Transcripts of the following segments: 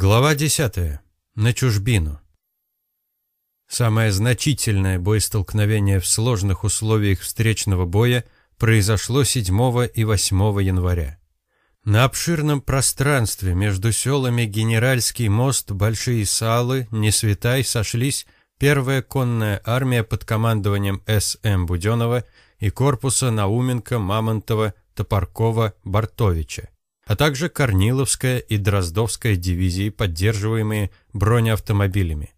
Глава 10. На чужбину. Самое значительное боестолкновение в сложных условиях встречного боя произошло 7 и 8 января. На обширном пространстве между селами Генеральский мост, Большие Салы, Несветай сошлись первая конная армия под командованием С.М. Буденова и корпуса Науменко, Мамонтова, Топоркова, Бартовича а также Корниловская и Дроздовская дивизии, поддерживаемые бронеавтомобилями.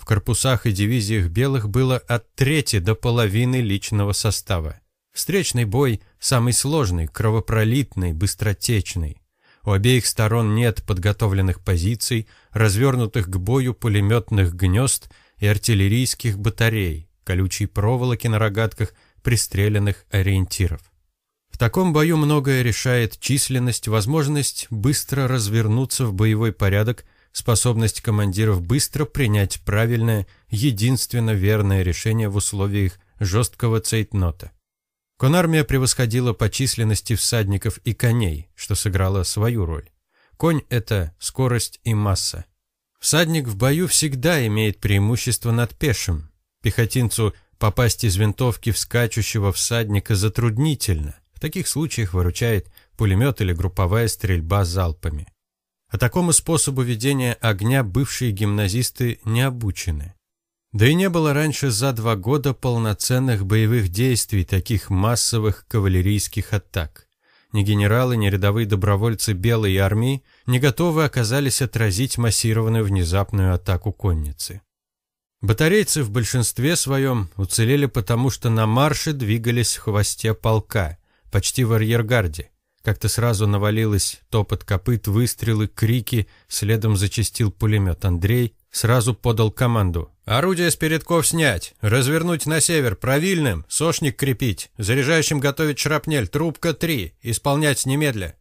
В корпусах и дивизиях белых было от трети до половины личного состава. Встречный бой самый сложный, кровопролитный, быстротечный. У обеих сторон нет подготовленных позиций, развернутых к бою пулеметных гнезд и артиллерийских батарей, колючей проволоки на рогатках пристреленных ориентиров. В таком бою многое решает численность, возможность быстро развернуться в боевой порядок, способность командиров быстро принять правильное, единственно верное решение в условиях жесткого цейтнота. Конармия превосходила по численности всадников и коней, что сыграло свою роль. Конь – это скорость и масса. Всадник в бою всегда имеет преимущество над пешим. Пехотинцу попасть из винтовки в скачущего всадника затруднительно таких случаях выручает пулемет или групповая стрельба залпами. А такому способу ведения огня бывшие гимназисты не обучены. Да и не было раньше за два года полноценных боевых действий, таких массовых кавалерийских атак. Ни генералы, ни рядовые добровольцы Белой армии не готовы оказались отразить массированную внезапную атаку конницы. Батарейцы в большинстве своем уцелели потому, что на марше двигались в хвосте полка, почти в арьергарде. Как-то сразу навалилось топот копыт, выстрелы, крики, следом зачастил пулемет. Андрей сразу подал команду. «Орудие с передков снять, развернуть на север, правильным, сошник крепить, заряжающим готовить шрапнель, трубка 3, исполнять немедля».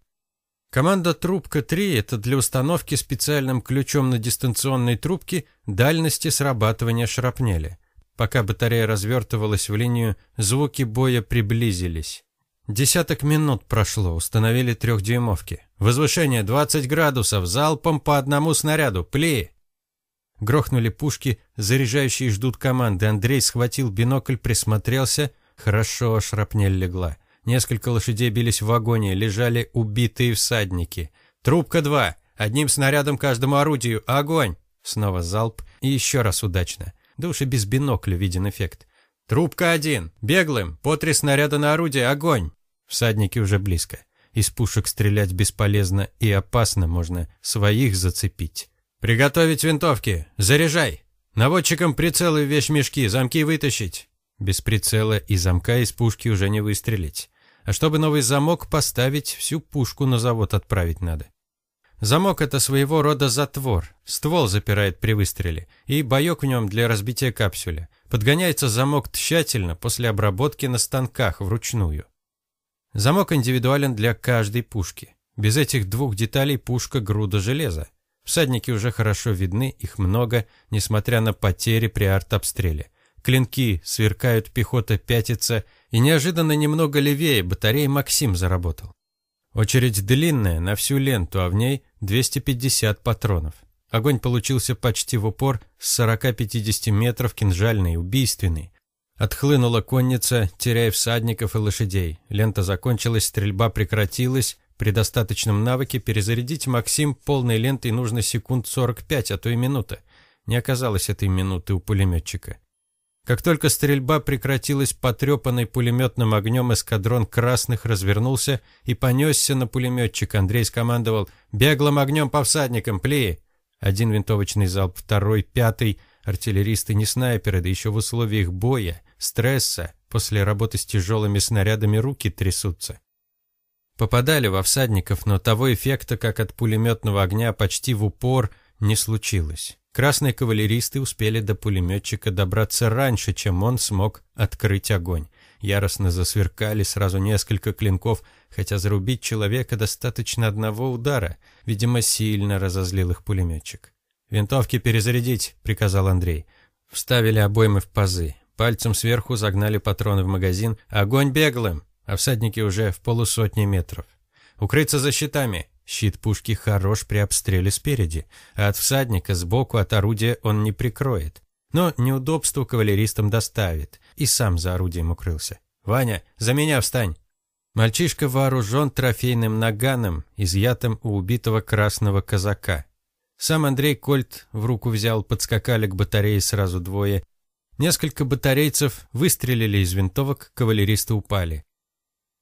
Команда «Трубка 3» — это для установки специальным ключом на дистанционной трубке дальности срабатывания шрапнели. Пока батарея развертывалась в линию, звуки боя приблизились. Десяток минут прошло, установили трехдюймовки. Возвышение 20 градусов, залпом по одному снаряду, пли. Грохнули пушки, заряжающие ждут команды. Андрей схватил бинокль, присмотрелся. Хорошо, шрапнель легла. Несколько лошадей бились в вагоне, лежали убитые всадники. Трубка 2, одним снарядом каждому орудию, огонь. Снова залп и еще раз удачно. Да уж и без бинокля виден эффект. Трубка один, беглым, по три снаряда на орудие, огонь. Всадники уже близко. Из пушек стрелять бесполезно и опасно, можно своих зацепить. «Приготовить винтовки! Заряжай! Наводчикам прицелы в вещмешки, замки вытащить!» Без прицела и замка из пушки уже не выстрелить. А чтобы новый замок поставить, всю пушку на завод отправить надо. Замок – это своего рода затвор. Ствол запирает при выстреле, и боек в нем для разбития капсюля. Подгоняется замок тщательно после обработки на станках вручную. Замок индивидуален для каждой пушки. Без этих двух деталей пушка груда железа. Всадники уже хорошо видны, их много, несмотря на потери при артобстреле. Клинки сверкают, пехота пятится, и неожиданно немного левее батареи «Максим» заработал. Очередь длинная, на всю ленту, а в ней 250 патронов. Огонь получился почти в упор, с 40-50 метров, кинжальный, убийственный. Отхлынула конница, теряя всадников и лошадей. Лента закончилась, стрельба прекратилась. При достаточном навыке перезарядить Максим полной лентой нужно секунд 45, а то и минута. Не оказалось этой минуты у пулеметчика. Как только стрельба прекратилась, потрепанный пулеметным огнем эскадрон красных развернулся и понесся на пулеметчика. Андрей скомандовал «Беглым огнем по всадникам, пли!» Один винтовочный залп, второй, пятый. Артиллеристы не снайперы, да еще в условиях боя стресса, после работы с тяжелыми снарядами руки трясутся. Попадали во всадников, но того эффекта, как от пулеметного огня почти в упор, не случилось. Красные кавалеристы успели до пулеметчика добраться раньше, чем он смог открыть огонь. Яростно засверкали сразу несколько клинков, хотя зарубить человека достаточно одного удара. Видимо, сильно разозлил их пулеметчик. «Винтовки перезарядить», — приказал Андрей. Вставили обоймы в пазы. Пальцем сверху загнали патроны в магазин. Огонь беглым, а всадники уже в полусотни метров. Укрыться за щитами. Щит пушки хорош при обстреле спереди, а от всадника сбоку от орудия он не прикроет. Но неудобство кавалеристам доставит, и сам за орудием укрылся. «Ваня, за меня встань!» Мальчишка вооружен трофейным наганом, изъятым у убитого красного казака. Сам Андрей Кольт в руку взял, подскакали к батарее сразу двое. Несколько батарейцев выстрелили из винтовок, кавалеристы упали.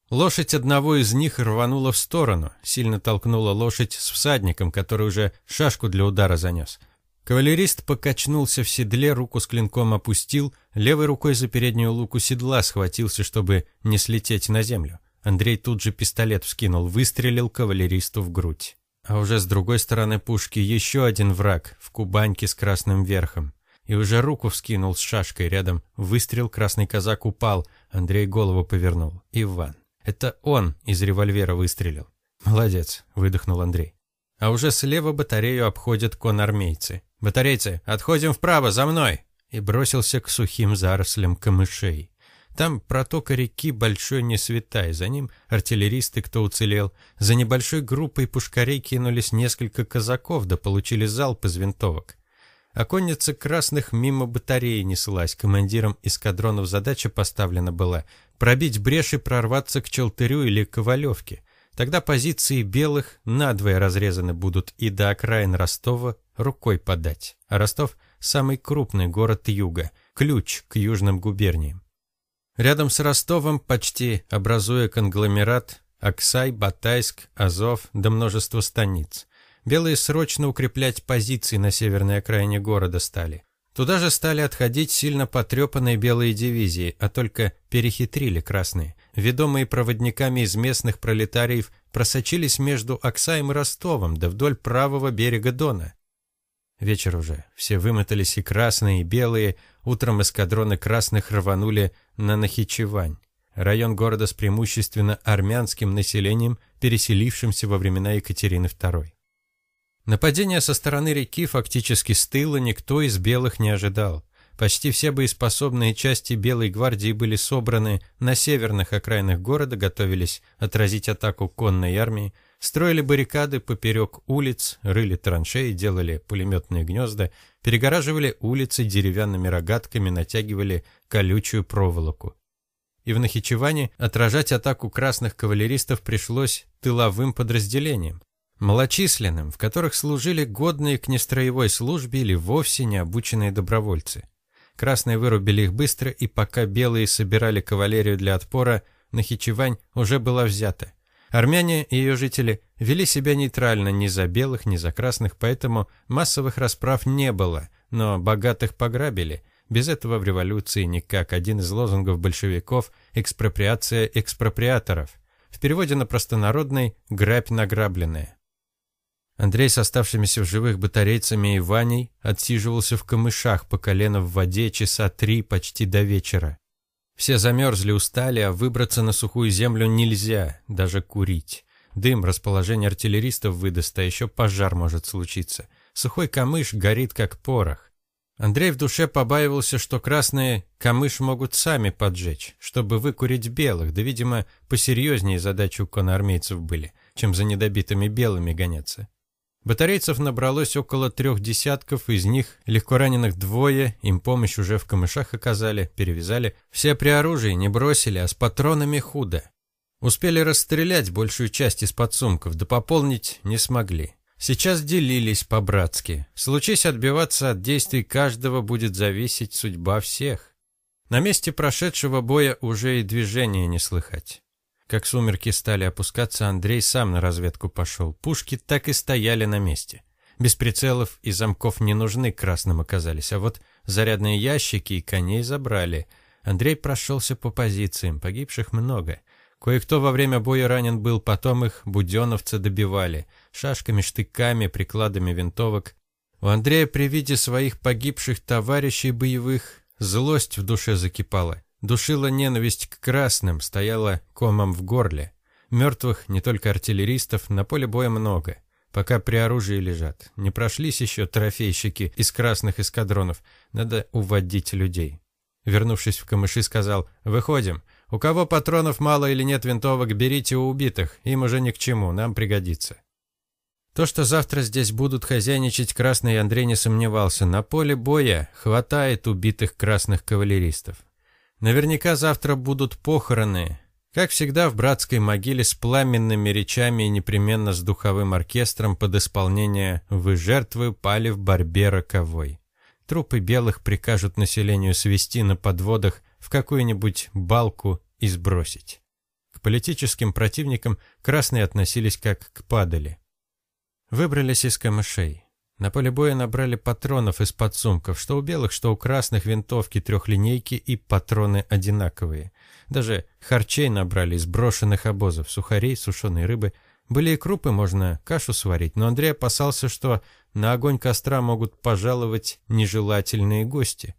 Лошадь одного из них рванула в сторону, сильно толкнула лошадь с всадником, который уже шашку для удара занес. Кавалерист покачнулся в седле, руку с клинком опустил, левой рукой за переднюю луку седла схватился, чтобы не слететь на землю. Андрей тут же пистолет вскинул, выстрелил кавалеристу в грудь. А уже с другой стороны пушки еще один враг в кубаньке с красным верхом. И уже руку вскинул с шашкой рядом. Выстрел, красный казак упал. Андрей голову повернул. Иван. Это он из револьвера выстрелил. «Молодец», — выдохнул Андрей. А уже слева батарею обходят конармейцы. «Батарейцы, отходим вправо, за мной!» И бросился к сухим зарослям камышей. Там протока реки большой не светай, за ним артиллеристы, кто уцелел. За небольшой группой пушкарей кинулись несколько казаков, да получили залп из винтовок. А конница красных мимо батареи неслась. Командиром эскадронов задача поставлена была пробить брешь и прорваться к Челтырю или Ковалевке. Тогда позиции белых надвое разрезаны будут и до окраин Ростова рукой подать. А Ростов – самый крупный город юга, ключ к южным губерниям. Рядом с Ростовом, почти образуя конгломерат, Аксай, Батайск, Азов да множество станиц. Белые срочно укреплять позиции на северной окраине города стали. Туда же стали отходить сильно потрепанные белые дивизии, а только перехитрили красные. Ведомые проводниками из местных пролетариев просочились между Аксаем и Ростовом, да вдоль правого берега Дона. Вечер уже. Все вымотались и красные, и белые. Утром эскадроны красных рванули на Нахичевань. Район города с преимущественно армянским населением, переселившимся во времена Екатерины II. Нападения со стороны реки фактически с тыла никто из белых не ожидал. Почти все боеспособные части Белой гвардии были собраны на северных окраинах города, готовились отразить атаку конной армии, Строили баррикады поперек улиц, рыли траншеи, делали пулеметные гнезда, перегораживали улицы деревянными рогатками, натягивали колючую проволоку. И в Нахичеване отражать атаку красных кавалеристов пришлось тыловым подразделениям, малочисленным, в которых служили годные к нестроевой службе или вовсе не обученные добровольцы. Красные вырубили их быстро, и пока белые собирали кавалерию для отпора, Нахичевань уже была взята. Армяне и ее жители вели себя нейтрально ни за белых, ни за красных, поэтому массовых расправ не было, но богатых пограбили. Без этого в революции никак. Один из лозунгов большевиков – экспроприация экспроприаторов. В переводе на простонародный – грабь награбленная. Андрей с оставшимися в живых батарейцами и Ваней отсиживался в камышах по колено в воде часа три почти до вечера. Все замерзли, устали, а выбраться на сухую землю нельзя, даже курить. Дым расположение артиллеристов выдаст, а еще пожар может случиться. Сухой камыш горит, как порох. Андрей в душе побаивался, что красные камыш могут сами поджечь, чтобы выкурить белых, да, видимо, посерьезнее задачи у конармейцев были, чем за недобитыми белыми гоняться. Батарейцев набралось около трех десятков, из них легко раненых двое, им помощь уже в камышах оказали, перевязали. Все при оружии не бросили, а с патронами худо. Успели расстрелять большую часть из подсумков, да пополнить не смогли. Сейчас делились по-братски. Случись отбиваться от действий каждого, будет зависеть судьба всех. На месте прошедшего боя уже и движения не слыхать. Как сумерки стали опускаться, Андрей сам на разведку пошел. Пушки так и стояли на месте. Без прицелов и замков не нужны, красным оказались. А вот зарядные ящики и коней забрали. Андрей прошелся по позициям, погибших много. Кое-кто во время боя ранен был, потом их буденовцы добивали. Шашками, штыками, прикладами винтовок. У Андрея при виде своих погибших товарищей боевых злость в душе закипала. Душила ненависть к красным, стояла комом в горле. Мертвых, не только артиллеристов, на поле боя много. Пока при оружии лежат. Не прошлись еще трофейщики из красных эскадронов. Надо уводить людей. Вернувшись в камыши, сказал «Выходим. У кого патронов мало или нет винтовок, берите у убитых. Им уже ни к чему, нам пригодится». То, что завтра здесь будут хозяйничать красные, Андрей не сомневался. На поле боя хватает убитых красных кавалеристов. Наверняка завтра будут похороны. Как всегда в братской могиле с пламенными речами и непременно с духовым оркестром под исполнение «Вы жертвы пали в борьбе роковой». Трупы белых прикажут населению свести на подводах в какую-нибудь балку и сбросить. К политическим противникам красные относились как к падали. Выбрались из камышей. На поле боя набрали патронов из подсумков, что у белых, что у красных винтовки трехлинейки и патроны одинаковые. Даже харчей набрали из брошенных обозов, сухарей, сушеной рыбы. Были и крупы, можно кашу сварить, но Андрей опасался, что на огонь костра могут пожаловать нежелательные гости.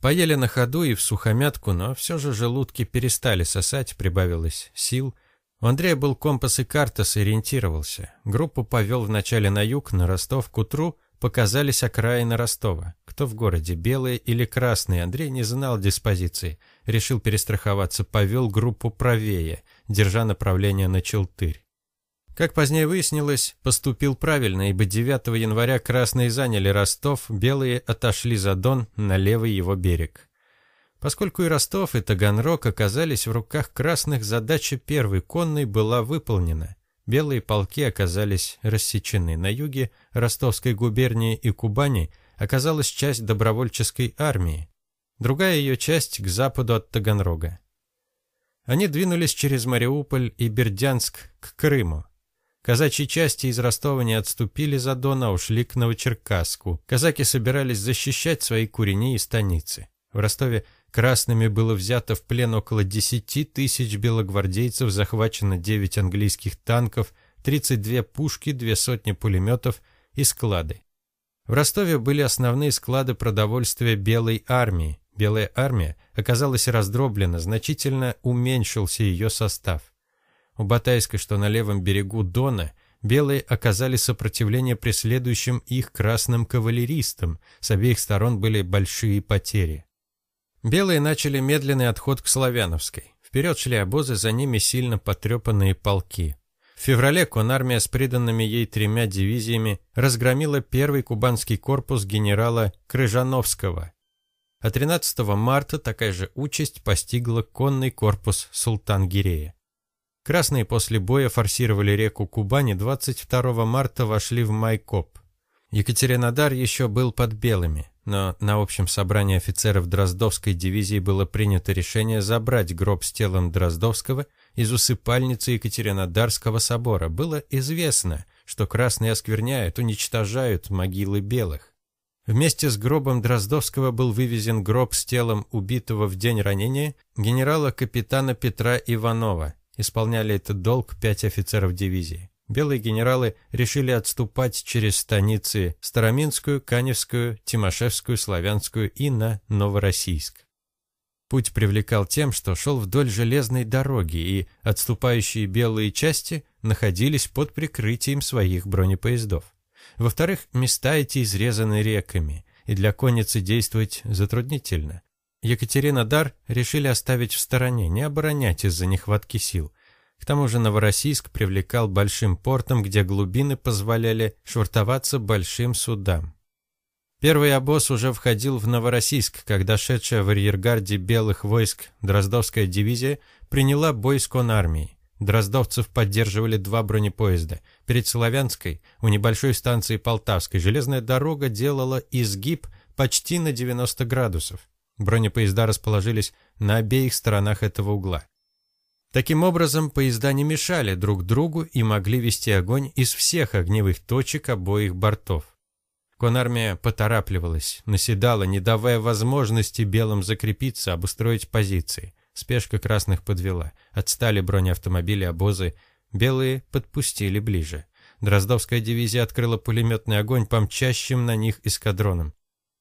Поели на ходу и в сухомятку, но все же желудки перестали сосать, прибавилось сил – у Андрея был компас и карта, сориентировался. Группу повел вначале на юг, на Ростов, к утру показались окраины Ростова. Кто в городе, белые или красные, Андрей не знал диспозиции. Решил перестраховаться, повел группу правее, держа направление на Челтырь. Как позднее выяснилось, поступил правильно, ибо 9 января красные заняли Ростов, белые отошли за Дон на левый его берег. Поскольку и Ростов, и Таганрог оказались в руках красных, задача первой конной была выполнена. Белые полки оказались рассечены. На юге Ростовской губернии и Кубани оказалась часть добровольческой армии, другая ее часть к западу от Таганрога. Они двинулись через Мариуполь и Бердянск к Крыму. Казачьи части из Ростова не отступили за Дон, а ушли к Новочеркасску. Казаки собирались защищать свои курени и станицы. В Ростове Красными было взято в плен около 10 тысяч белогвардейцев, захвачено 9 английских танков, 32 пушки, две сотни пулеметов и склады. В Ростове были основные склады продовольствия Белой армии. Белая армия оказалась раздроблена, значительно уменьшился ее состав. У Батайска, что на левом берегу Дона, белые оказали сопротивление преследующим их красным кавалеристам, с обеих сторон были большие потери. Белые начали медленный отход к Славяновской. Вперед шли обозы, за ними сильно потрепанные полки. В феврале конармия с приданными ей тремя дивизиями разгромила первый кубанский корпус генерала Крыжановского. А 13 марта такая же участь постигла конный корпус Султан-Гирея. Красные после боя форсировали реку Кубани, 22 марта вошли в Майкоп. Екатеринодар еще был под белыми но на общем собрании офицеров Дроздовской дивизии было принято решение забрать гроб с телом Дроздовского из усыпальницы Екатеринодарского собора. Было известно, что красные оскверняют, уничтожают могилы белых. Вместе с гробом Дроздовского был вывезен гроб с телом убитого в день ранения генерала-капитана Петра Иванова. Исполняли этот долг пять офицеров дивизии белые генералы решили отступать через станицы Староминскую, Каневскую, Тимошевскую, Славянскую и на Новороссийск. Путь привлекал тем, что шел вдоль железной дороги, и отступающие белые части находились под прикрытием своих бронепоездов. Во-вторых, места эти изрезаны реками, и для конницы действовать затруднительно. Екатеринодар решили оставить в стороне, не оборонять из-за нехватки сил – к тому же Новороссийск привлекал большим портом, где глубины позволяли швартоваться большим судам. Первый обоз уже входил в Новороссийск, когда шедшая в арьергарде белых войск Дроздовская дивизия приняла бой с конармией. Дроздовцев поддерживали два бронепоезда. Перед Славянской, у небольшой станции Полтавской, железная дорога делала изгиб почти на 90 градусов. Бронепоезда расположились на обеих сторонах этого угла. Таким образом, поезда не мешали друг другу и могли вести огонь из всех огневых точек обоих бортов. Конармия поторапливалась, наседала, не давая возможности белым закрепиться, обустроить позиции. Спешка красных подвела. Отстали бронеавтомобили, обозы. Белые подпустили ближе. Дроздовская дивизия открыла пулеметный огонь по мчащим на них эскадронам.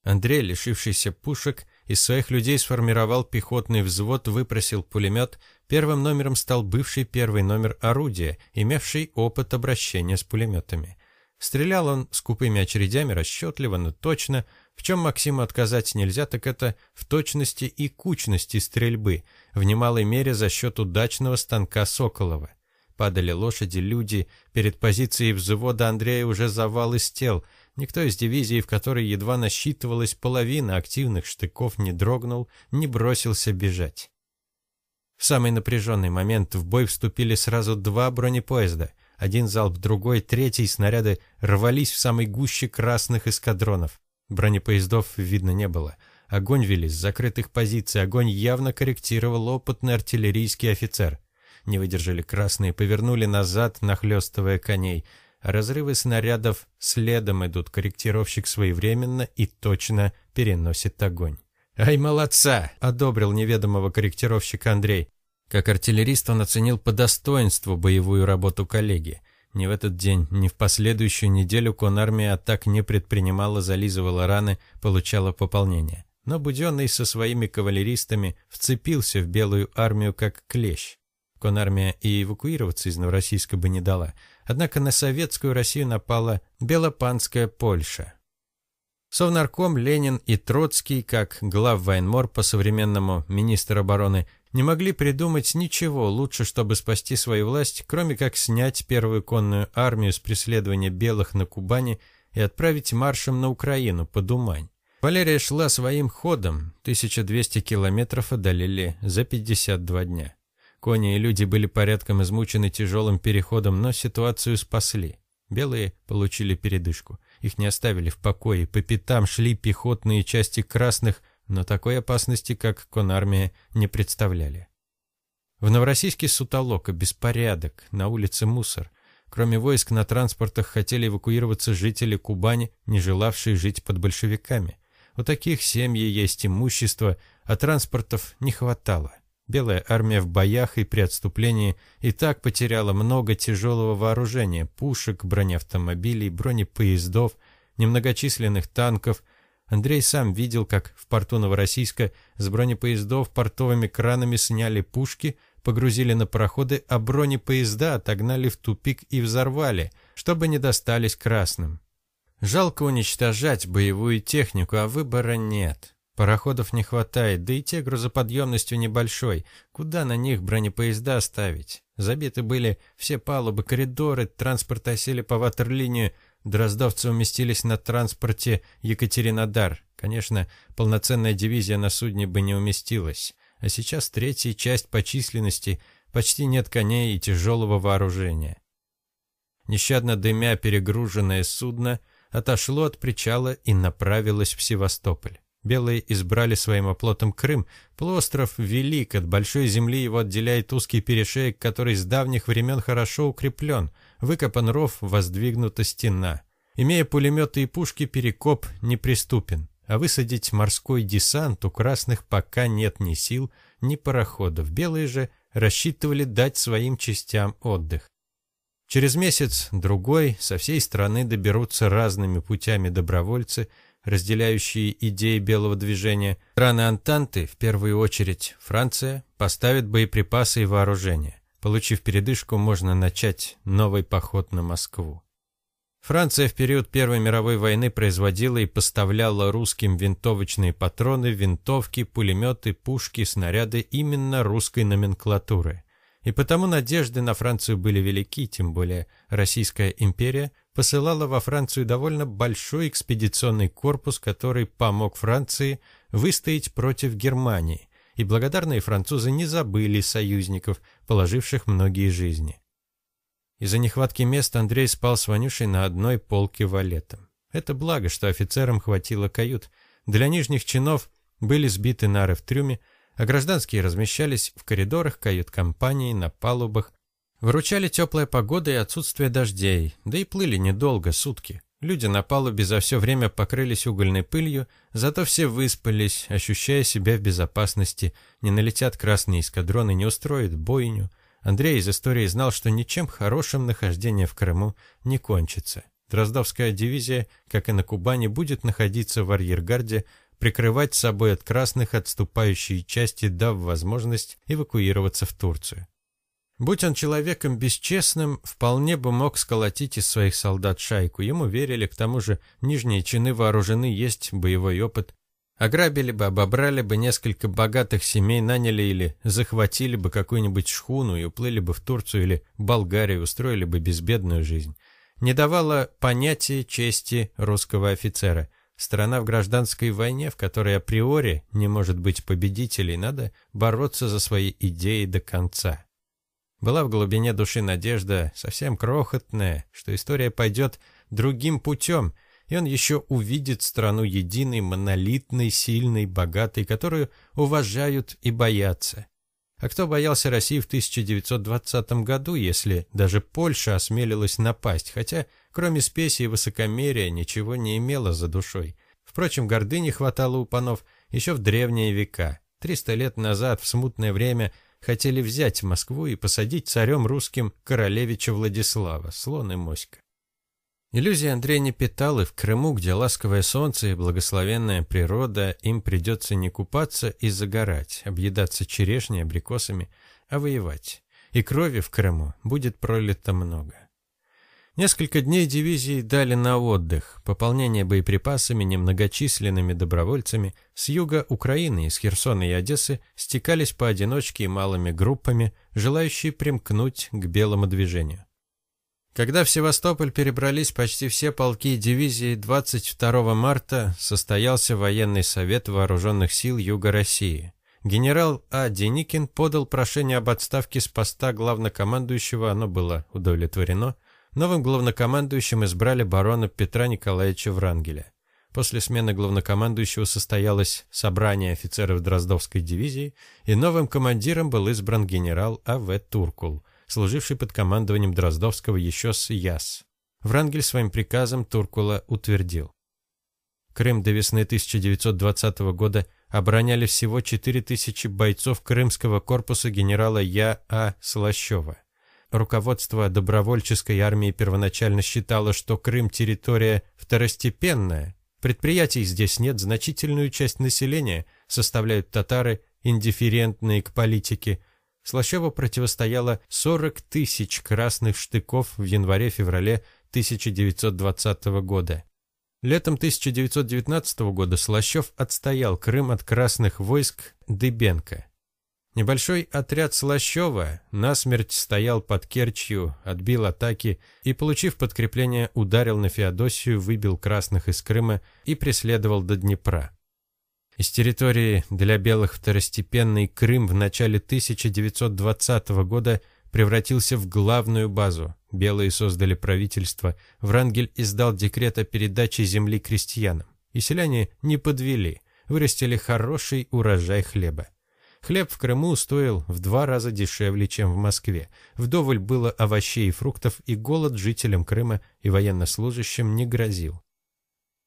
Андрей, лишившийся пушек, из своих людей сформировал пехотный взвод, выпросил пулемет, Первым номером стал бывший первый номер орудия, имевший опыт обращения с пулеметами. Стрелял он скупыми очередями, расчетливо, но точно. В чем Максиму отказать нельзя, так это в точности и кучности стрельбы, в немалой мере за счет удачного станка Соколова. Падали лошади, люди. Перед позицией взвода Андрея уже завал из тел. Никто из дивизии, в которой едва насчитывалась половина активных штыков, не дрогнул, не бросился бежать. В самый напряженный момент в бой вступили сразу два бронепоезда. Один залп, другой, третий снаряды рвались в самой гуще красных эскадронов. Бронепоездов видно не было. Огонь вели с закрытых позиций, огонь явно корректировал опытный артиллерийский офицер. Не выдержали красные, повернули назад, нахлестывая коней. Разрывы снарядов следом идут, корректировщик своевременно и точно переносит огонь. «Ай, молодца!» — одобрил неведомого корректировщика Андрей. Как артиллерист он оценил по достоинству боевую работу коллеги. Ни в этот день, ни в последующую неделю конармия атак не предпринимала, зализывала раны, получала пополнение. Но Буденный со своими кавалеристами вцепился в белую армию как клещ. Конармия и эвакуироваться из Новороссийска бы не дала. Однако на советскую Россию напала Белопанская Польша. Совнарком Ленин и Троцкий, как глав военмор по-современному министр обороны, не могли придумать ничего лучше, чтобы спасти свою власть, кроме как снять первую конную армию с преследования белых на Кубани и отправить маршем на Украину под Умань. Валерия шла своим ходом, 1200 километров одолели за 52 дня. Кони и люди были порядком измучены тяжелым переходом, но ситуацию спасли. Белые получили передышку. Их не оставили в покое, по пятам шли пехотные части красных, но такой опасности, как конармия, не представляли. В Новороссийске сутолока, беспорядок, на улице мусор. Кроме войск на транспортах хотели эвакуироваться жители Кубани, не желавшие жить под большевиками. У таких семьи есть имущество, а транспортов не хватало. Белая армия в боях и при отступлении и так потеряла много тяжелого вооружения, пушек, бронеавтомобилей, бронепоездов, немногочисленных танков. Андрей сам видел, как в порту Новороссийска с бронепоездов портовыми кранами сняли пушки, погрузили на пароходы, а бронепоезда отогнали в тупик и взорвали, чтобы не достались красным. Жалко уничтожать боевую технику, а выбора нет. Пароходов не хватает, да и те грузоподъемностью небольшой. Куда на них бронепоезда ставить? Забиты были все палубы, коридоры, транспорт осели по ватерлинию. Дроздовцы уместились на транспорте Екатеринодар. Конечно, полноценная дивизия на судне бы не уместилась. А сейчас третья часть по численности, почти нет коней и тяжелого вооружения. Нещадно дымя перегруженное судно отошло от причала и направилось в Севастополь. Белые избрали своим оплотом Крым. Полуостров велик, от большой земли его отделяет узкий перешеек, который с давних времен хорошо укреплен. Выкопан ров, воздвигнута стена. Имея пулеметы и пушки, Перекоп неприступен. А высадить морской десант у красных пока нет ни сил, ни пароходов. Белые же рассчитывали дать своим частям отдых. Через месяц, другой, со всей страны доберутся разными путями добровольцы – разделяющие идеи белого движения, страны Антанты, в первую очередь Франция, поставят боеприпасы и вооружение. Получив передышку, можно начать новый поход на Москву. Франция в период Первой мировой войны производила и поставляла русским винтовочные патроны, винтовки, пулеметы, пушки, снаряды именно русской номенклатуры. И потому надежды на Францию были велики, тем более Российская империя – посылала во Францию довольно большой экспедиционный корпус, который помог Франции выстоять против Германии, и благодарные французы не забыли союзников, положивших многие жизни. Из-за нехватки мест Андрей спал с Ванюшей на одной полке валетом. Это благо, что офицерам хватило кают. Для нижних чинов были сбиты нары в трюме, а гражданские размещались в коридорах кают-компании, на палубах, Выручали теплая погода и отсутствие дождей, да и плыли недолго, сутки. Люди на палубе за все время покрылись угольной пылью, зато все выспались, ощущая себя в безопасности, не налетят красные эскадроны, не устроят бойню. Андрей из истории знал, что ничем хорошим нахождение в Крыму не кончится. Дроздовская дивизия, как и на Кубани, будет находиться в арьергарде, прикрывать собой от красных отступающие части, дав возможность эвакуироваться в Турцию. Будь он человеком бесчестным, вполне бы мог сколотить из своих солдат шайку. Ему верили, к тому же нижние чины вооружены, есть боевой опыт. Ограбили бы, обобрали бы несколько богатых семей, наняли или захватили бы какую-нибудь шхуну и уплыли бы в Турцию или Болгарию, устроили бы безбедную жизнь. Не давало понятия чести русского офицера. Страна в гражданской войне, в которой априори не может быть победителей, надо бороться за свои идеи до конца. Была в глубине души надежда, совсем крохотная, что история пойдет другим путем, и он еще увидит страну единой, монолитной, сильной, богатой, которую уважают и боятся. А кто боялся России в 1920 году, если даже Польша осмелилась напасть, хотя кроме спеси и высокомерия ничего не имела за душой. Впрочем, гордыни хватало у панов еще в древние века. Триста лет назад, в смутное время, хотели взять Москву и посадить царем русским королевича Владислава, слон и моська. Иллюзии Андрей не питал, и в Крыму, где ласковое солнце и благословенная природа, им придется не купаться и загорать, объедаться черешней, абрикосами, а воевать. И крови в Крыму будет пролито много. Несколько дней дивизии дали на отдых, пополнение боеприпасами немногочисленными добровольцами с юга Украины, из Херсона и Одессы стекались поодиночке и малыми группами, желающие примкнуть к белому движению. Когда в Севастополь перебрались почти все полки и дивизии, 22 марта состоялся военный совет вооруженных сил Юга России. Генерал А. Деникин подал прошение об отставке с поста главнокомандующего, оно было удовлетворено. Новым главнокомандующим избрали барона Петра Николаевича Врангеля. После смены главнокомандующего состоялось собрание офицеров Дроздовской дивизии, и новым командиром был избран генерал А.В. Туркул – служивший под командованием Дроздовского еще с Яс. Врангель своим приказом Туркула утвердил. Крым до весны 1920 года обороняли всего 4000 бойцов Крымского корпуса генерала Я. А. Слащева. Руководство добровольческой армии первоначально считало, что Крым – территория второстепенная. Предприятий здесь нет, значительную часть населения составляют татары, индифферентные к политике – Слащева противостояло 40 тысяч красных штыков в январе-феврале 1920 года. Летом 1919 года Слащев отстоял Крым от красных войск Дыбенко. Небольшой отряд Слащева насмерть стоял под Керчью, отбил атаки и, получив подкрепление, ударил на Феодосию, выбил красных из Крыма и преследовал до Днепра. Из территории для белых второстепенный Крым в начале 1920 года превратился в главную базу. Белые создали правительство, Врангель издал декрет о передаче земли крестьянам. И селяне не подвели, вырастили хороший урожай хлеба. Хлеб в Крыму стоил в два раза дешевле, чем в Москве. Вдоволь было овощей и фруктов, и голод жителям Крыма и военнослужащим не грозил.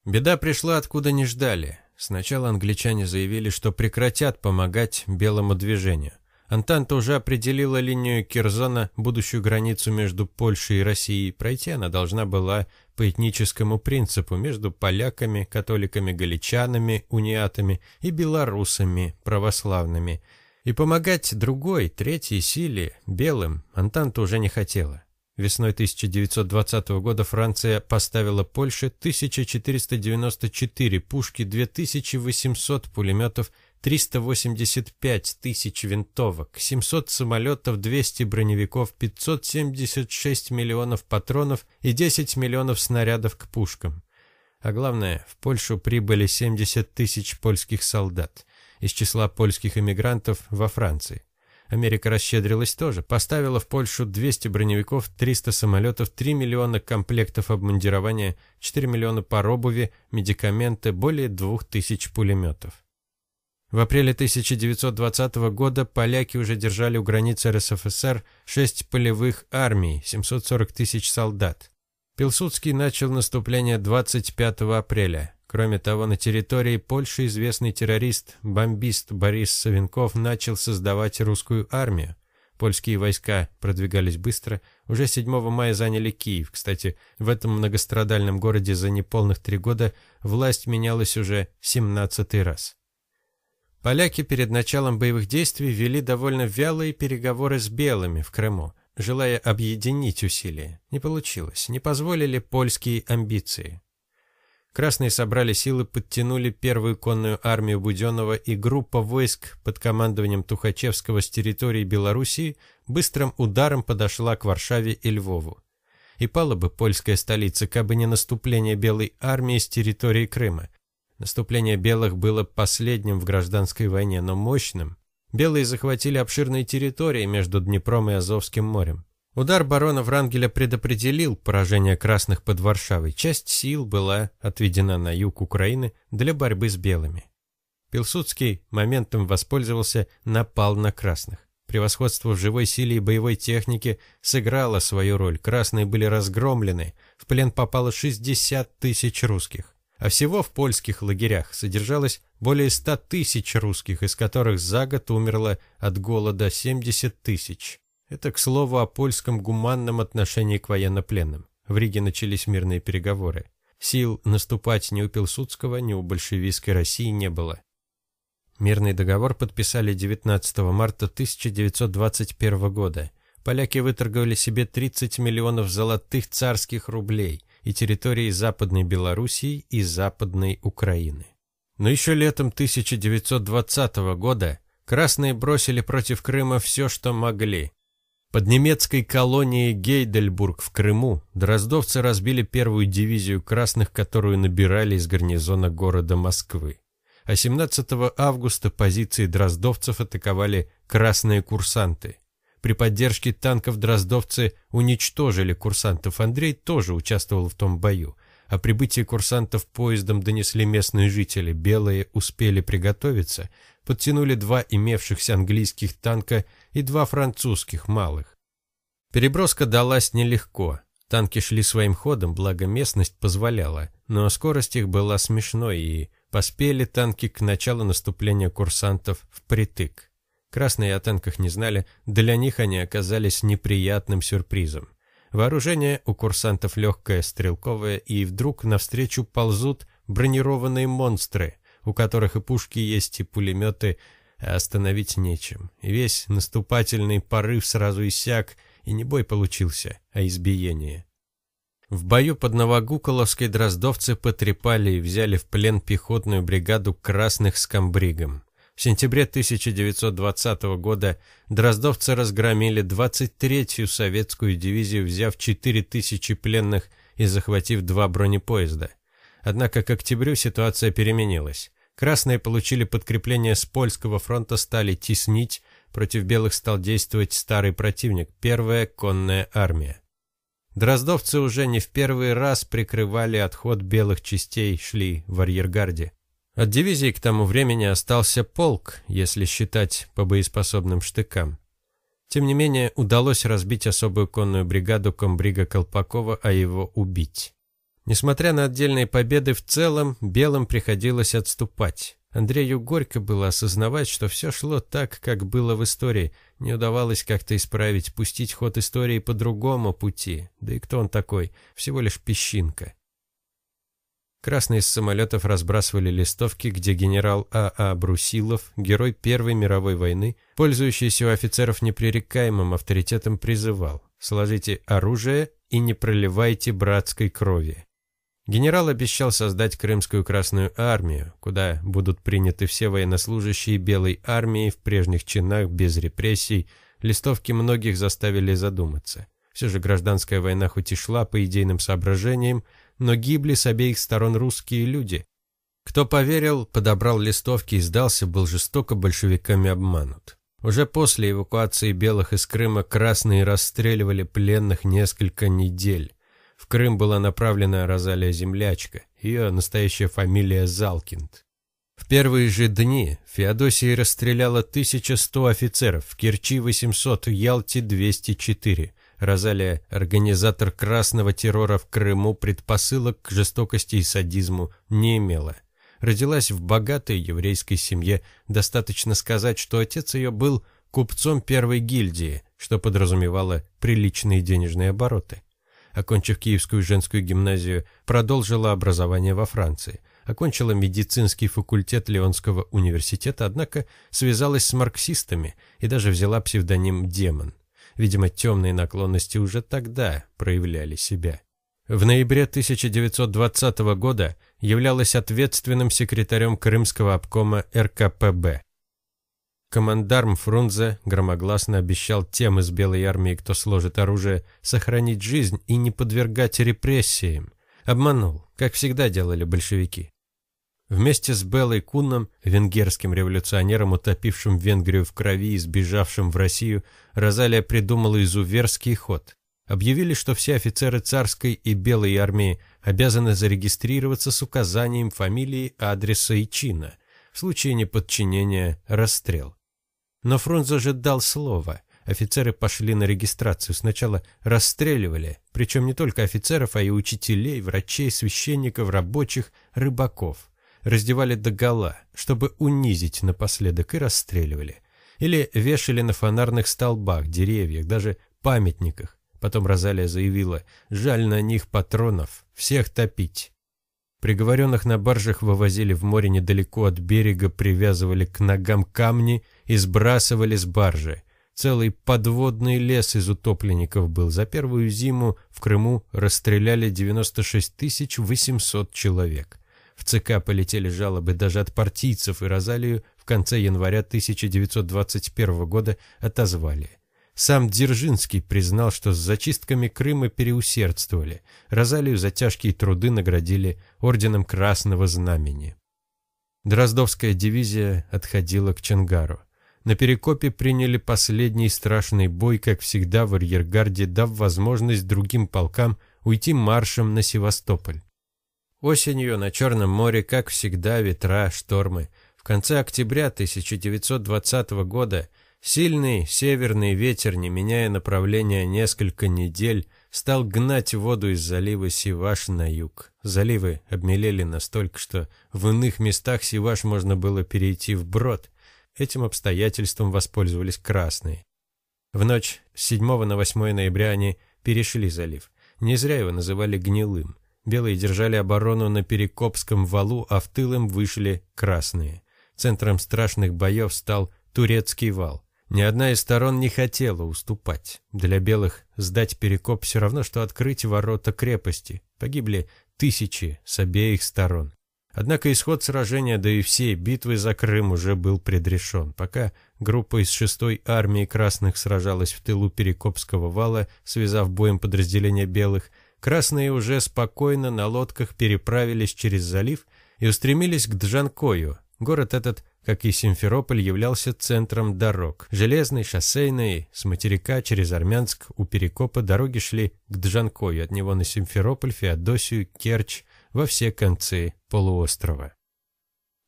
Беда пришла откуда не ждали. Сначала англичане заявили, что прекратят помогать белому движению. Антанта уже определила линию Кирзона, будущую границу между Польшей и Россией. Пройти она должна была по этническому принципу между поляками, католиками, галичанами, униатами и белорусами, православными. И помогать другой, третьей силе, белым, Антанта уже не хотела. Весной 1920 года Франция поставила Польше 1494 пушки, 2800 пулеметов, 385 тысяч винтовок, 700 самолетов, 200 броневиков, 576 миллионов патронов и 10 миллионов снарядов к пушкам. А главное, в Польшу прибыли 70 тысяч польских солдат из числа польских эмигрантов во Франции. Америка расщедрилась тоже, поставила в Польшу 200 броневиков, 300 самолетов, 3 миллиона комплектов обмундирования, 4 миллиона пар обуви, медикаменты, более 2000 пулеметов. В апреле 1920 года поляки уже держали у границы РСФСР 6 полевых армий, 740 тысяч солдат. Пилсудский начал наступление 25 апреля. Кроме того, на территории Польши известный террорист, бомбист Борис Савенков начал создавать русскую армию. Польские войска продвигались быстро, уже 7 мая заняли Киев. Кстати, в этом многострадальном городе за неполных три года власть менялась уже 17 раз. Поляки перед началом боевых действий вели довольно вялые переговоры с белыми в Крыму, желая объединить усилия. Не получилось, не позволили польские амбиции. Красные собрали силы, подтянули первую конную армию Буденного, и группа войск под командованием Тухачевского с территории Белоруссии быстрым ударом подошла к Варшаве и Львову. И пала бы польская столица, кабы не наступление Белой армии с территории Крыма. Наступление белых было последним в гражданской войне, но мощным. Белые захватили обширные территории между Днепром и Азовским морем. Удар барона Врангеля предопределил поражение красных под Варшавой. Часть сил была отведена на юг Украины для борьбы с белыми. Пилсудский моментом воспользовался, напал на красных. Превосходство в живой силе и боевой технике сыграло свою роль. Красные были разгромлены, в плен попало 60 тысяч русских. А всего в польских лагерях содержалось более 100 тысяч русских, из которых за год умерло от голода 70 тысяч. Это, к слову, о польском гуманном отношении к военнопленным. В Риге начались мирные переговоры. Сил наступать ни у Пилсудского, ни у большевистской России не было. Мирный договор подписали 19 марта 1921 года. Поляки выторговали себе 30 миллионов золотых царских рублей и территории Западной Белоруссии и Западной Украины. Но еще летом 1920 года красные бросили против Крыма все, что могли. Под немецкой колонией Гейдельбург в Крыму дроздовцы разбили первую дивизию красных, которую набирали из гарнизона города Москвы. А 17 августа позиции дроздовцев атаковали красные курсанты. При поддержке танков дроздовцы уничтожили курсантов. Андрей тоже участвовал в том бою. О прибытии курсантов поездом донесли местные жители. Белые успели приготовиться, подтянули два имевшихся английских танка и два французских малых. Переброска далась нелегко. Танки шли своим ходом, благо местность позволяла, но скорость их была смешной, и поспели танки к началу наступления курсантов впритык. Красные о танках не знали, для них они оказались неприятным сюрпризом. Вооружение у курсантов легкое, стрелковое, и вдруг навстречу ползут бронированные монстры, у которых и пушки есть, и пулеметы, а остановить нечем. Весь наступательный порыв сразу иссяк, и не бой получился, а избиение. В бою под Новогуколовской дроздовцы потрепали и взяли в плен пехотную бригаду красных с комбригом. В сентябре 1920 года дроздовцы разгромили 23-ю советскую дивизию, взяв 4000 пленных и захватив два бронепоезда. Однако к октябрю ситуация переменилась. Красные получили подкрепление с польского фронта, стали теснить, против белых стал действовать старый противник, первая конная армия. Дроздовцы уже не в первый раз прикрывали отход белых частей, шли в арьергарде. От дивизии к тому времени остался полк, если считать по боеспособным штыкам. Тем не менее, удалось разбить особую конную бригаду комбрига Колпакова, а его убить. Несмотря на отдельные победы, в целом белым приходилось отступать. Андрею горько было осознавать, что все шло так, как было в истории. Не удавалось как-то исправить, пустить ход истории по другому пути. Да и кто он такой? Всего лишь песчинка. Красные из самолетов разбрасывали листовки, где генерал А.А. А Брусилов, герой Первой мировой войны, пользующийся у офицеров непререкаемым авторитетом, призывал «Сложите оружие и не проливайте братской крови». Генерал обещал создать Крымскую Красную Армию, куда будут приняты все военнослужащие Белой армии в прежних чинах без репрессий. Листовки многих заставили задуматься. Все же гражданская война хоть и шла по идейным соображениям, но гибли с обеих сторон русские люди. Кто поверил, подобрал листовки и сдался, был жестоко большевиками обманут. Уже после эвакуации белых из Крыма красные расстреливали пленных несколько недель. В Крым была направлена Розалия Землячка, ее настоящая фамилия Залкинд. В первые же дни Феодосия расстреляла 1100 офицеров, в Керчи 800, в Ялте 204. Розалия, организатор красного террора в Крыму, предпосылок к жестокости и садизму не имела. Родилась в богатой еврейской семье, достаточно сказать, что отец ее был купцом первой гильдии, что подразумевало приличные денежные обороты окончив Киевскую женскую гимназию, продолжила образование во Франции. Окончила медицинский факультет Леонского университета, однако связалась с марксистами и даже взяла псевдоним «Демон». Видимо, темные наклонности уже тогда проявляли себя. В ноябре 1920 года являлась ответственным секретарем Крымского обкома РКПБ. Командарм Фрунзе громогласно обещал тем из Белой армии, кто сложит оружие, сохранить жизнь и не подвергать репрессиям. Обманул, как всегда делали большевики. Вместе с Белой Кунном, венгерским революционером, утопившим Венгрию в крови и сбежавшим в Россию, Розалия придумала изуверский ход. Объявили, что все офицеры царской и белой армии обязаны зарегистрироваться с указанием фамилии, адреса и чина. В случае неподчинения – расстрел. Но Фрунзе же дал слово. Офицеры пошли на регистрацию. Сначала расстреливали, причем не только офицеров, а и учителей, врачей, священников, рабочих, рыбаков раздевали догола, чтобы унизить напоследок, и расстреливали. Или вешали на фонарных столбах, деревьях, даже памятниках. Потом Розалия заявила, жаль на них патронов, всех топить. Приговоренных на баржах вывозили в море недалеко от берега, привязывали к ногам камни и сбрасывали с баржи. Целый подводный лес из утопленников был. За первую зиму в Крыму расстреляли 96 800 человек. В ЦК полетели жалобы даже от партийцев, и Розалию в конце января 1921 года отозвали. Сам Дзержинский признал, что с зачистками Крыма переусердствовали. Розалию за тяжкие труды наградили орденом Красного Знамени. Дроздовская дивизия отходила к Чангару. На Перекопе приняли последний страшный бой, как всегда в арьергарде, дав возможность другим полкам уйти маршем на Севастополь. Осенью на Черном море, как всегда, ветра, штормы. В конце октября 1920 года сильный северный ветер, не меняя направления несколько недель, стал гнать воду из залива Сиваш на юг. Заливы обмелели настолько, что в иных местах Сиваш можно было перейти вброд. Этим обстоятельством воспользовались красные. В ночь с 7 на 8 ноября они перешли залив. Не зря его называли гнилым. Белые держали оборону на Перекопском валу, а в тылом вышли красные. Центром страшных боев стал турецкий вал. Ни одна из сторон не хотела уступать. Для белых сдать Перекоп все равно, что открыть ворота крепости. Погибли тысячи с обеих сторон. Однако исход сражения, да и всей битвы за Крым уже был предрешен. Пока группа из 6-й армии красных сражалась в тылу Перекопского вала, связав боем подразделения белых, Красные уже спокойно на лодках переправились через залив и устремились к Джанкою. Город этот, как и Симферополь, являлся центром дорог. Железной, шоссейной, с материка через Армянск у Перекопа дороги шли к Джанкою, от него на Симферополь, Феодосию, Керчь, во все концы полуострова.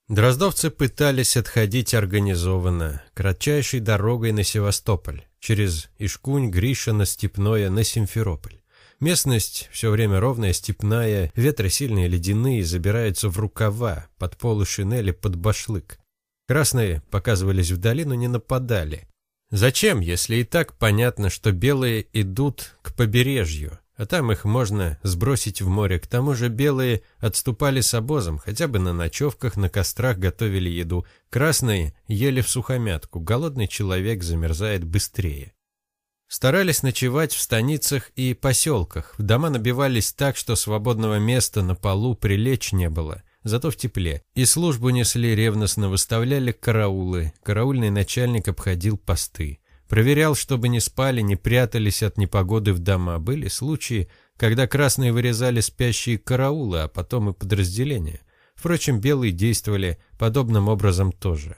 Дроздовцы пытались отходить организованно, кратчайшей дорогой на Севастополь, через Ишкунь, Гришино, Степное, на Симферополь. Местность все время ровная, степная, ветры сильные, ледяные, забираются в рукава, под полы шинели, под башлык. Красные показывались вдали, но не нападали. Зачем, если и так понятно, что белые идут к побережью, а там их можно сбросить в море. К тому же белые отступали с обозом, хотя бы на ночевках, на кострах готовили еду. Красные ели в сухомятку, голодный человек замерзает быстрее. Старались ночевать в станицах и поселках. В дома набивались так, что свободного места на полу прилечь не было, зато в тепле. И службу несли ревностно, выставляли караулы. Караульный начальник обходил посты. Проверял, чтобы не спали, не прятались от непогоды в дома. Были случаи, когда красные вырезали спящие караулы, а потом и подразделения. Впрочем, белые действовали подобным образом тоже.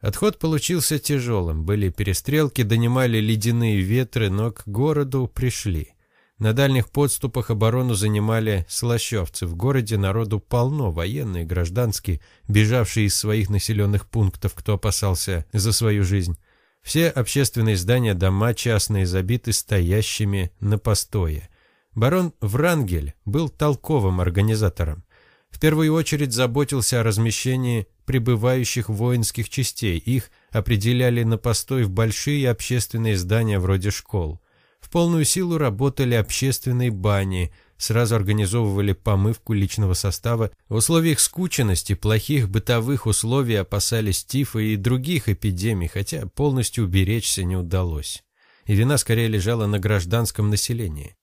Отход получился тяжелым, были перестрелки, донимали ледяные ветры, но к городу пришли. На дальних подступах оборону занимали слащевцы. В городе народу полно, военные, гражданские, бежавшие из своих населенных пунктов, кто опасался за свою жизнь. Все общественные здания, дома частные забиты стоящими на постое. Барон Врангель был толковым организатором. В первую очередь заботился о размещении прибывающих воинских частей. Их определяли на постой в большие общественные здания вроде школ. В полную силу работали общественные бани, сразу организовывали помывку личного состава. В условиях скученности, плохих бытовых условий опасались тифа и других эпидемий, хотя полностью уберечься не удалось. И вина скорее лежала на гражданском населении.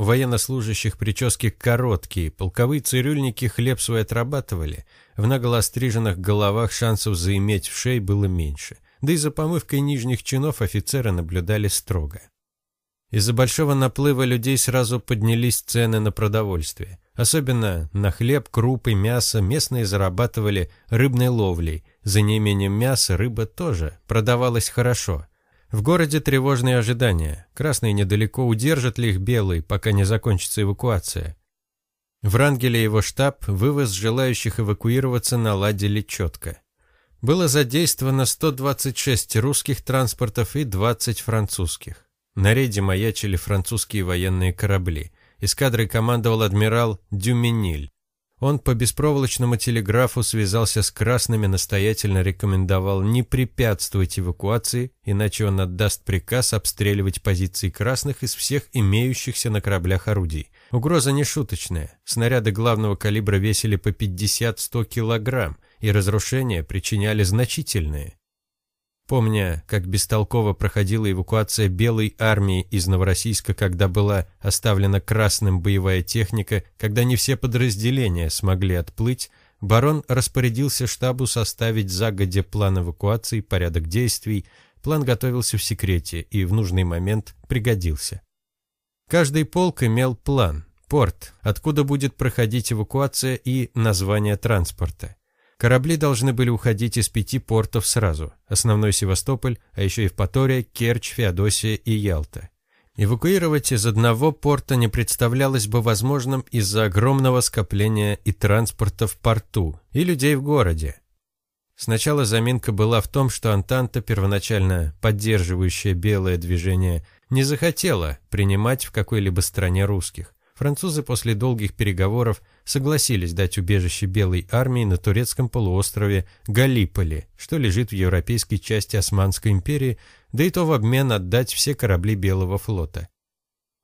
Военнослужащих прически короткие, полковые цирюльники хлеб свой отрабатывали. В наголо остриженных головах шансов заиметь в шей было меньше. Да и за помывкой нижних чинов офицеры наблюдали строго. Из-за большого наплыва людей сразу поднялись цены на продовольствие. Особенно на хлеб, крупы, мясо местные зарабатывали рыбной ловлей. За неимением мяса рыба тоже продавалась хорошо. В городе тревожные ожидания. Красные недалеко, удержат ли их белые, пока не закончится эвакуация. В Рангеле его штаб вывоз желающих эвакуироваться наладили четко. Было задействовано 126 русских транспортов и 20 французских. На рейде маячили французские военные корабли. Эскадрой командовал адмирал Дюмениль. Он по беспроволочному телеграфу связался с красными, настоятельно рекомендовал не препятствовать эвакуации, иначе он отдаст приказ обстреливать позиции красных из всех имеющихся на кораблях орудий. Угроза не шуточная. Снаряды главного калибра весили по 50-100 килограмм, и разрушения причиняли значительные. Помня, как бестолково проходила эвакуация Белой армии из Новороссийска, когда была оставлена красным боевая техника, когда не все подразделения смогли отплыть, барон распорядился штабу составить загодя план эвакуации, порядок действий. План готовился в секрете и в нужный момент пригодился. Каждый полк имел план, порт, откуда будет проходить эвакуация и название транспорта. Корабли должны были уходить из пяти портов сразу. Основной Севастополь, а еще Евпатория, Керчь, Феодосия и Ялта. Эвакуировать из одного порта не представлялось бы возможным из-за огромного скопления и транспорта в порту, и людей в городе. Сначала заминка была в том, что Антанта, первоначально поддерживающая белое движение, не захотела принимать в какой-либо стране русских. Французы после долгих переговоров согласились дать убежище Белой армии на турецком полуострове Галиполи, что лежит в европейской части Османской империи, да и то в обмен отдать все корабли Белого флота.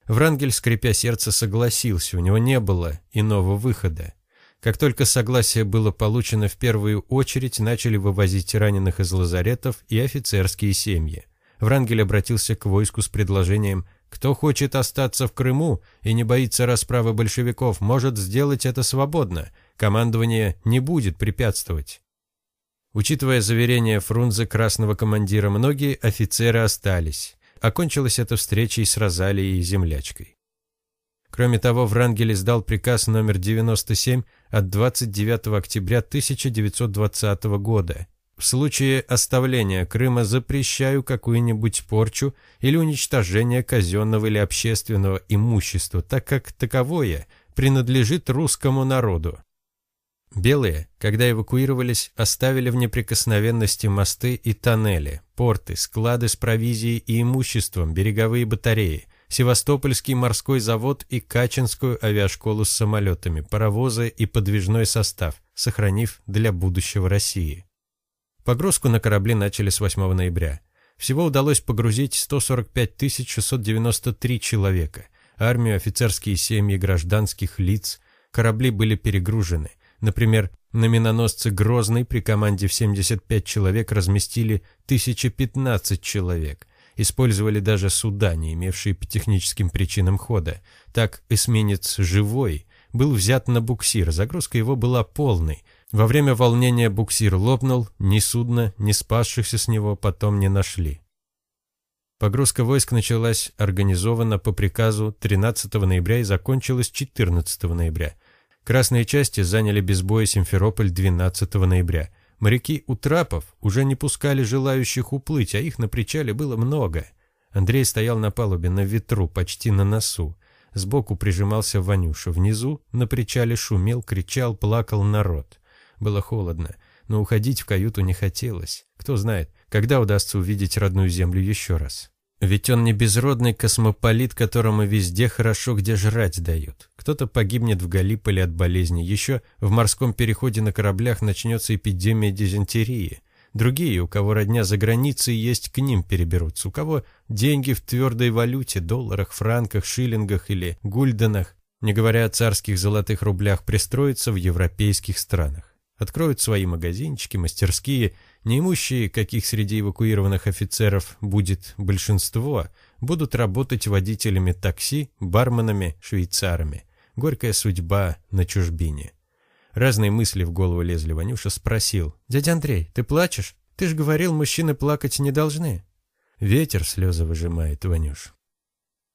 Врангель, скрипя сердце, согласился, у него не было иного выхода. Как только согласие было получено, в первую очередь начали вывозить раненых из лазаретов и офицерские семьи. Врангель обратился к войску с предложением кто хочет остаться в Крыму и не боится расправы большевиков, может сделать это свободно. Командование не будет препятствовать. Учитывая заверения Фрунзе красного командира, многие офицеры остались. Окончилась эта встречей с Розалией и землячкой. Кроме того, Врангель издал приказ номер 97 от 29 октября 1920 года, в случае оставления Крыма запрещаю какую-нибудь порчу или уничтожение казенного или общественного имущества, так как таковое принадлежит русскому народу. Белые, когда эвакуировались, оставили в неприкосновенности мосты и тоннели, порты, склады с провизией и имуществом, береговые батареи, Севастопольский морской завод и Качинскую авиашколу с самолетами, паровозы и подвижной состав, сохранив для будущего России. Погрузку на корабли начали с 8 ноября. Всего удалось погрузить 145 693 человека. Армию, офицерские семьи гражданских лиц. Корабли были перегружены. Например, на миноносце «Грозный» при команде в 75 человек разместили 1015 человек. Использовали даже суда, не имевшие по техническим причинам хода. Так эсминец «Живой» был взят на буксир, загрузка его была полной – во время волнения буксир лопнул, ни судна, ни спасшихся с него потом не нашли. Погрузка войск началась организованно по приказу 13 ноября и закончилась 14 ноября. Красные части заняли без боя Симферополь 12 ноября. Моряки у трапов уже не пускали желающих уплыть, а их на причале было много. Андрей стоял на палубе на ветру, почти на носу. Сбоку прижимался Ванюша. Внизу на причале шумел, кричал, плакал народ. Было холодно, но уходить в каюту не хотелось. Кто знает, когда удастся увидеть родную землю еще раз. Ведь он не безродный космополит, которому везде хорошо, где жрать дают. Кто-то погибнет в Галиполе от болезни, еще в морском переходе на кораблях начнется эпидемия дизентерии. Другие, у кого родня за границей есть, к ним переберутся. У кого деньги в твердой валюте, долларах, франках, шиллингах или гульденах, не говоря о царских золотых рублях, пристроятся в европейских странах откроют свои магазинчики, мастерские, неимущие, каких среди эвакуированных офицеров будет большинство, будут работать водителями такси, барменами, швейцарами. Горькая судьба на чужбине. Разные мысли в голову лезли. Ванюша спросил. «Дядя Андрей, ты плачешь? Ты же говорил, мужчины плакать не должны». Ветер слезы выжимает, Ванюш.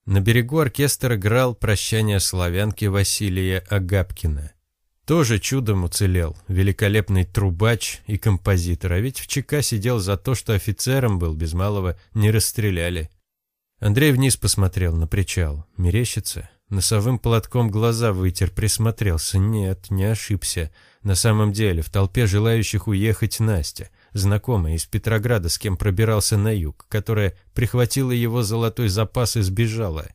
На берегу оркестр играл «Прощание славянки» Василия Агапкина. Тоже чудом уцелел, великолепный трубач и композитор, а ведь в ЧК сидел за то, что офицером был, без малого не расстреляли. Андрей вниз посмотрел на причал, мерещится, носовым платком глаза вытер, присмотрелся. Нет, не ошибся. На самом деле, в толпе желающих уехать Настя, знакомая из Петрограда, с кем пробирался на юг, которая прихватила его золотой запас и сбежала.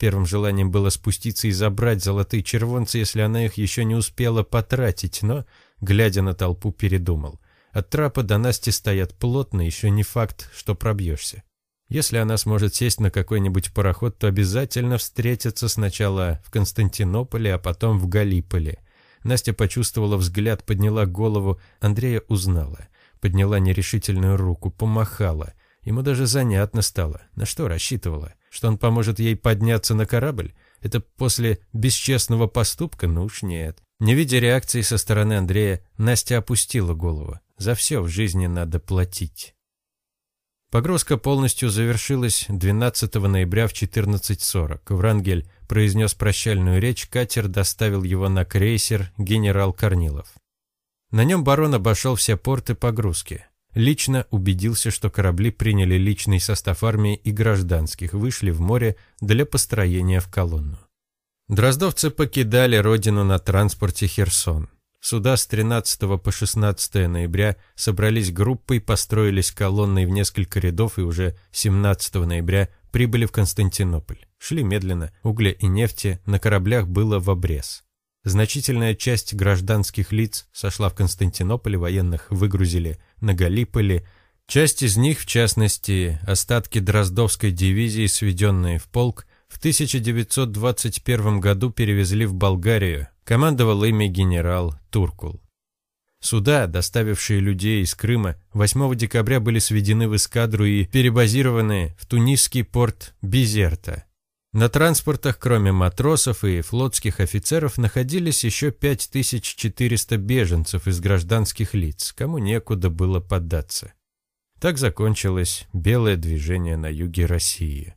Первым желанием было спуститься и забрать золотые червонцы, если она их еще не успела потратить, но, глядя на толпу, передумал. От трапа до Насти стоят плотно, еще не факт, что пробьешься. Если она сможет сесть на какой-нибудь пароход, то обязательно встретится сначала в Константинополе, а потом в Галиполе. Настя почувствовала взгляд, подняла голову, Андрея узнала подняла нерешительную руку, помахала. Ему даже занятно стало. На что рассчитывала? Что он поможет ей подняться на корабль? Это после бесчестного поступка? Ну уж нет. Не видя реакции со стороны Андрея, Настя опустила голову. За все в жизни надо платить. Погрузка полностью завершилась 12 ноября в 14.40. Врангель произнес прощальную речь, катер доставил его на крейсер «Генерал Корнилов». На нем барон обошел все порты погрузки. Лично убедился, что корабли приняли личный состав армии и гражданских, вышли в море для построения в колонну. Дроздовцы покидали родину на транспорте «Херсон». Суда с 13 по 16 ноября собрались группой, построились колонной в несколько рядов и уже 17 ноября прибыли в Константинополь. Шли медленно, угля и нефти на кораблях было в обрез. Значительная часть гражданских лиц сошла в Константинополе, военных выгрузили на Галиполи. Часть из них, в частности, остатки Дроздовской дивизии, сведенные в полк, в 1921 году перевезли в Болгарию. Командовал ими генерал Туркул. Суда, доставившие людей из Крыма, 8 декабря были сведены в эскадру и перебазированы в тунисский порт Бизерта – на транспортах, кроме матросов и флотских офицеров, находились еще 5400 беженцев из гражданских лиц, кому некуда было поддаться. Так закончилось белое движение на юге России.